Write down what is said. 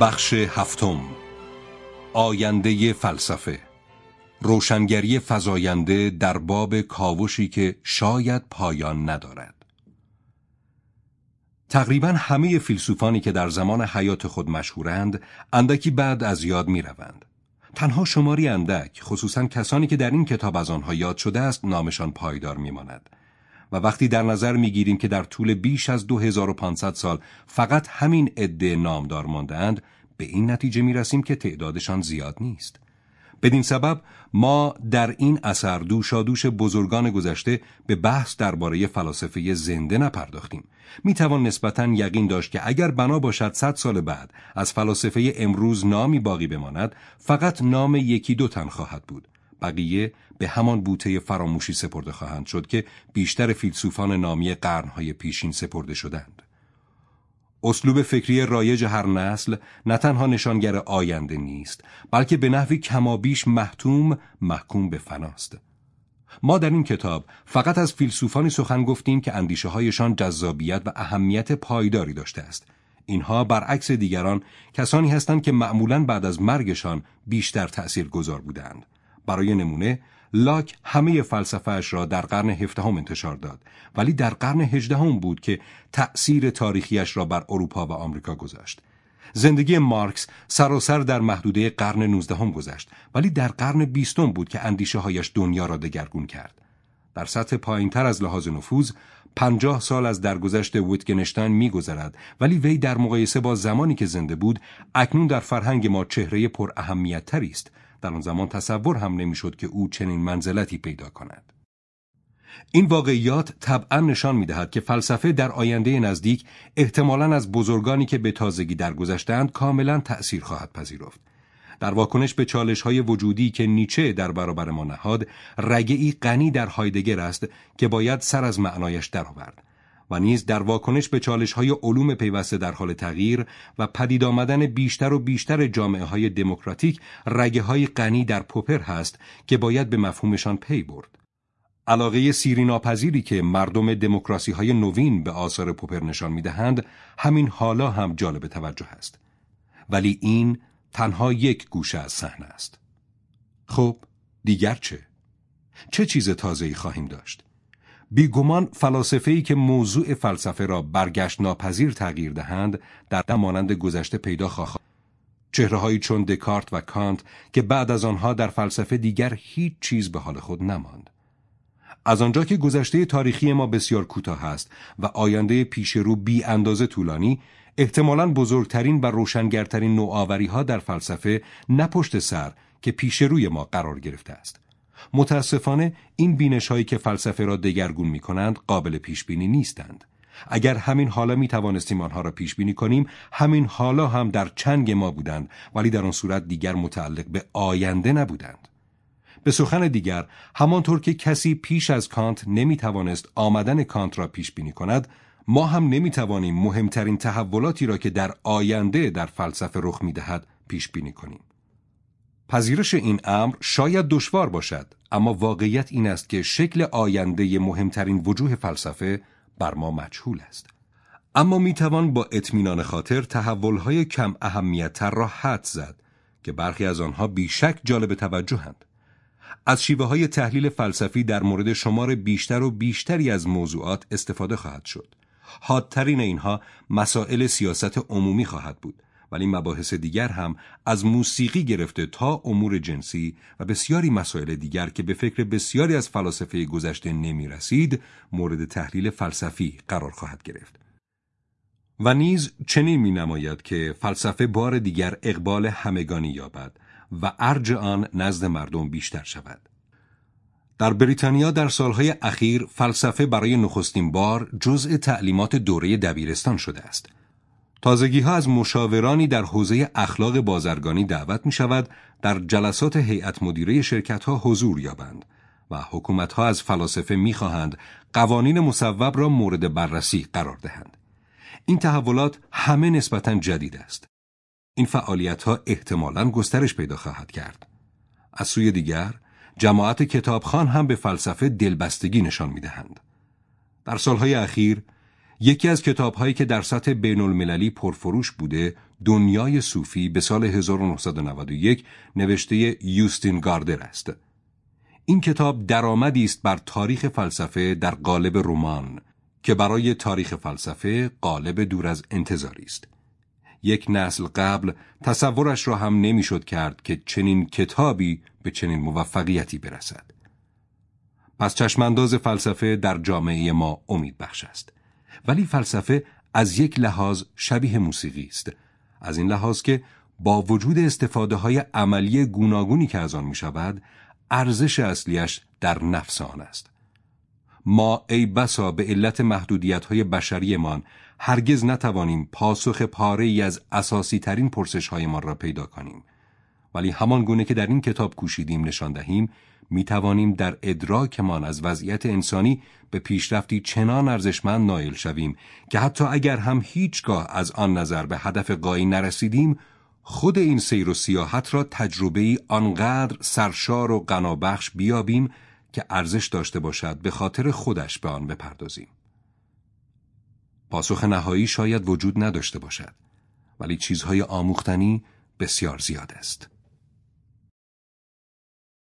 بخش هفتم آینده فلسفه روشنگری فزاینده در باب کاوشی که شاید پایان ندارد تقریبا همه فیلسوفانی که در زمان حیات خود مشهورند اندکی بعد از یاد می روند. تنها شماری اندک خصوصا کسانی که در این کتاب از آنها یاد شده است نامشان پایدار می ماند. و وقتی در نظر می گیریم که در طول بیش از 2500 سال فقط همین عده نامدار ماندهاند به این نتیجه می رسیم که تعدادشان زیاد نیست. بدین سبب ما در این اثر دوشادوش بزرگان گذشته به بحث درباره فلاسفه زنده نپرداختیم. می توان نسبتا یقین داشت که اگر بنا باشد صد سال بعد از فلاسفه امروز نامی باقی بماند فقط نام یکی دو تن خواهد بود. بقیه به همان بوته فراموشی سپرده خواهند شد که بیشتر فیلسوفان نامی قرنهای پیشین سپرده شدند. اسلوب فکری رایج هر نسل نه تنها نشانگر آینده نیست بلکه به نحوی کمابیش محتوم محکوم به فناست. ما در این کتاب فقط از فیلسوفانی سخن گفتیم که اندیشه هایشان جذابیت و اهمیت پایداری داشته است. اینها برعکس دیگران کسانی هستند که معمولا بعد از مرگشان بیشتر تأثیر گذار بودند. برای نمونه لاک همه فلسفهش را در قرن هفدهم انتشار داد ولی در قرن هجدهم بود که تأثیر تاریخیش را بر اروپا و آمریکا گذاشت. زندگی مارکس سراسر در محدوده قرن نوزدهم گذشت ولی در قرن بیستم بود که اندیشه هایش دنیا را دگرگون کرد. در سطح پایینتر از لحاظ نفوذ پنجاه سال از درگذشت ویتگنشتاین میگذرد ولی وی در مقایسه با زمانی که زنده بود اکنون در فرهنگ ما چهره پر اهمیت است. در آن زمان تصور هم نمی‌شد که او چنین منزلتی پیدا کند. این واقعیات طبعا نشان می دهد که فلسفه در آینده نزدیک احتمالا از بزرگانی که به تازگی درگذشتند کاملا تأثیر خواهد پذیرفت. در واکنش به چالش های وجودی که نیچه در برابر ما نهاد، رگعی غنی در هایدگر است که باید سر از معنایش درآورد. و نیز در واکنش به چالش های علوم پیوسته در حال تغییر و پدید آمدن بیشتر و بیشتر جامعه های دموکراتیک رگه های غنی در پوپر هست که باید به مفهومشان پی برد. علاقه سیری ناپذیری که مردم دموکراسی های نوین به آثار پوپر نشان می‌دهند همین حالا هم جالب توجه است. ولی این تنها یک گوشه از صحنه است. خب دیگر چه؟ چه چیز تازه‌ای خواهیم داشت؟ بیگمان فلاسفه‌ای که موضوع فلسفه را برگشت ناپذیر تغییر دهند در مانند گذشته پیدا خواهد چهرههایی چون دکارت و کانت که بعد از آنها در فلسفه دیگر هیچ چیز به حال خود نماند. از آنجا که گذشته تاریخی ما بسیار کوتاه است و آینده پیش رو بی اندازه طولانی احتمالاً بزرگترین و روشنگرترین نوآوری ها در فلسفه نه سر که پیش روی ما قرار گرفته است. متاسفانه این بینش هایی که فلسفه را دگرگون می کنند قابل پیش بینی نیستند. اگر همین حالا می توانستیم آنها را پیش بینی کنیم همین حالا هم در چنگ ما بودند ولی در آن صورت دیگر متعلق به آینده نبودند. به سخن دیگر همانطور که کسی پیش از کانت نمی توانست آمدن کانت را پیش بینی کند ما هم نمی توانیم مهمترین تحولاتی را که در آینده در فلسفه رخ می دهد پیش بینی کنیم. پذیرش این امر شاید دشوار باشد اما واقعیت این است که شکل آینده مهمترین وجوه فلسفه بر ما مجهول است. اما می توان با اطمینان خاطر تحولهای کم اهمیتتر را حد زد که برخی از آنها بیشک جالب توجهند از شیوه های تحلیل فلسفی در مورد شمار بیشتر و بیشتری از موضوعات استفاده خواهد شد. حادترین اینها مسائل سیاست عمومی خواهد بود. ولی مباحث دیگر هم از موسیقی گرفته تا امور جنسی و بسیاری مسائل دیگر که به فکر بسیاری از فلاسفه گذشته نمی رسید مورد تحلیل فلسفی قرار خواهد گرفت. و نیز چنین می نماید که فلسفه بار دیگر اقبال همگانی یابد و ارج آن نزد مردم بیشتر شود. در بریتانیا در سالهای اخیر فلسفه برای نخستین بار جزء تعلیمات دوره دبیرستان شده است. تازگی ها از مشاورانی در حوزه اخلاق بازرگانی دعوت می شود در جلسات هیئت مدیره شرکت ها حضور یابند و حکومت ها از فلاسفه می خواهند قوانین مصوب را مورد بررسی قرار دهند. این تحولات همه نسبتا جدید است. این فعالیت ها احتمالاً گسترش پیدا خواهد کرد. از سوی دیگر، جماعت کتابخان هم به فلسفه دلبستگی نشان می دهند. در سالهای اخیر یکی از کتابهایی که در سطح بین المللی پرفروش بوده دنیای صوفی به سال 1991 نوشته یوستین گاردر است. این کتاب درآمدی است بر تاریخ فلسفه در قالب رمان که برای تاریخ فلسفه قالب دور از انتظاری است. یک نسل قبل تصورش را هم نمی‌شد کرد که چنین کتابی به چنین موفقیتی برسد. پس چشمانداز فلسفه در جامعه ما امید بخش است. ولی فلسفه از یک لحاظ شبیه موسیقی است. از این لحاظ که با وجود استفاده های عملی گوناگونی که از آن می شود، ارزش اصلیش در نفس آن است. ما ای بسا به علت محدودیت های بشریمان هرگز نتوانیم پاسخ پاره ای از اساسی ترین پرسش هایمان را پیدا کنیم. ولی همان گونه که در این کتاب کوشیدیم نشان دهیم می توانیم در ادراکمان از وضعیت انسانی به پیشرفتی چنان ارزشمند نایل شویم که حتی اگر هم هیچگاه از آن نظر به هدف قایی نرسیدیم خود این سیر و سیاحت را تجربه ای آنقدر سرشار و غنابخش بیابیم که ارزش داشته باشد به خاطر خودش به آن بپردازیم. پاسخ نهایی شاید وجود نداشته باشد ولی چیزهای آموختنی بسیار زیاد است.